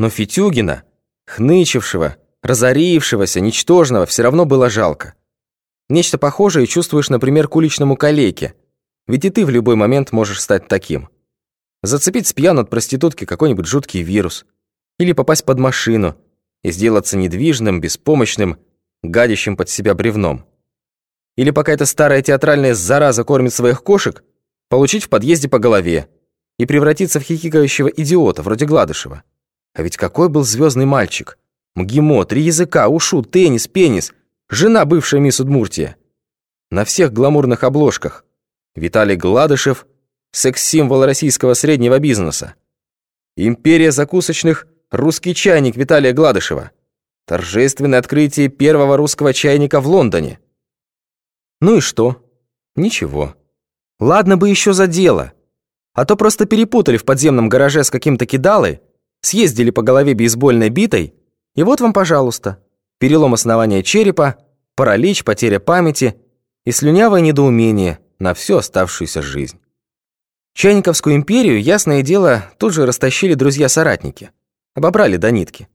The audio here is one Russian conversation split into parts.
Но Фитюгина, хнычевшего, разорившегося, ничтожного, все равно было жалко. Нечто похожее чувствуешь, например, к уличному калеке, ведь и ты в любой момент можешь стать таким. Зацепить с пьяну от проститутки какой-нибудь жуткий вирус. Или попасть под машину и сделаться недвижным, беспомощным, гадящим под себя бревном. Или пока эта старая театральная зараза кормит своих кошек, получить в подъезде по голове и превратиться в хихикающего идиота, вроде Гладышева. А ведь какой был звездный мальчик. МГИМО, три языка, ушу, теннис, пенис. Жена бывшая мисс Удмуртия. На всех гламурных обложках. Виталий Гладышев, секс-символ российского среднего бизнеса. Империя закусочных, русский чайник Виталия Гладышева. Торжественное открытие первого русского чайника в Лондоне. Ну и что? Ничего. Ладно бы еще за дело. А то просто перепутали в подземном гараже с каким-то кидалой, съездили по голове бейсбольной битой, и вот вам, пожалуйста, перелом основания черепа, паралич, потеря памяти и слюнявое недоумение – на всю оставшуюся жизнь. Чайниковскую империю, ясное дело, тут же растащили друзья-соратники. Обобрали до нитки.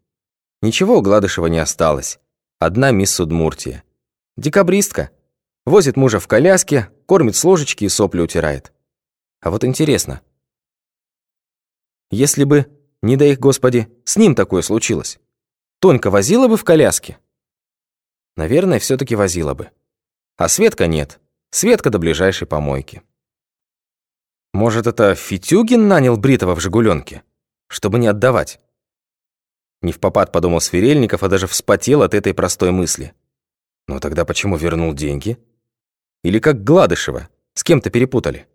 Ничего у Гладышева не осталось. Одна мисс Удмуртия. Декабристка. Возит мужа в коляске, кормит с ложечки и сопли утирает. А вот интересно. Если бы, не дай их господи, с ним такое случилось, Тонька возила бы в коляске? Наверное, все таки возила бы. А Светка нет. Светка до ближайшей помойки. Может, это Фитюгин нанял Бритова в «Жигуленке», чтобы не отдавать? Не в попад подумал Сверельников, а даже вспотел от этой простой мысли. Но тогда почему вернул деньги? Или как Гладышева, с кем-то перепутали?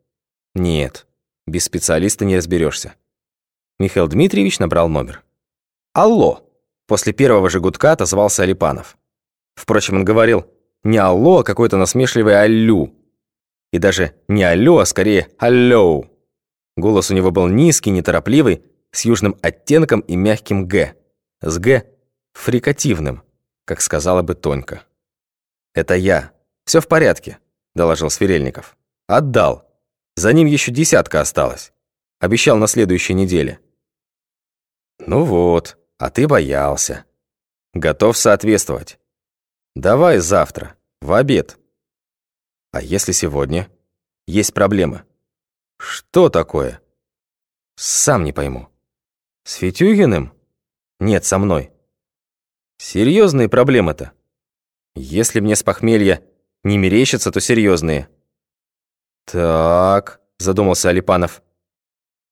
Нет, без специалиста не разберешься. Михаил Дмитриевич набрал номер. «Алло!» После первого же гудка отозвался Алипанов. Впрочем, он говорил не алло, а какой-то насмешливый аллю. И даже не алло, а скорее алло. Голос у него был низкий, неторопливый, с южным оттенком и мягким «г». С «г» фрикативным, как сказала бы Тонька. «Это я. Все в порядке», — доложил Сверельников. «Отдал. За ним еще десятка осталось. Обещал на следующей неделе». «Ну вот, а ты боялся. Готов соответствовать. Давай завтра, в обед. А если сегодня? Есть проблемы. Что такое? Сам не пойму. С Фитюгиным? Нет, со мной. Серьезные проблемы-то. Если мне с похмелья не мерещатся, то серьезные. Так, задумался Алипанов.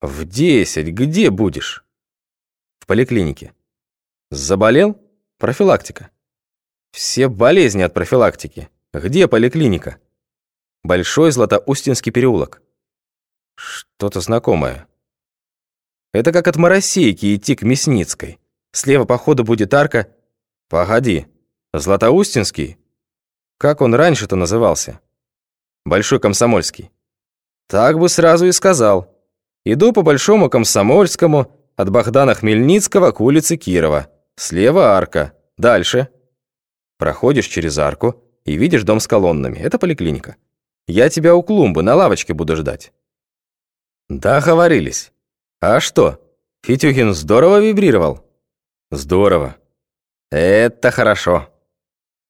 В десять где будешь? В поликлинике. Заболел? Профилактика. Все болезни от профилактики. Где поликлиника? Большой Златоустинский переулок. Что-то знакомое. Это как от Моросейки идти к Мясницкой. Слева по ходу будет арка. Погоди, Златоустинский? Как он раньше-то назывался? Большой Комсомольский. Так бы сразу и сказал. Иду по Большому Комсомольскому от Богдана Хмельницкого к улице Кирова. Слева арка. Дальше. Проходишь через арку и видишь дом с колоннами. Это поликлиника. Я тебя у клумбы на лавочке буду ждать». «Договорились. А что, Фитюхин здорово вибрировал?» «Здорово. Это хорошо».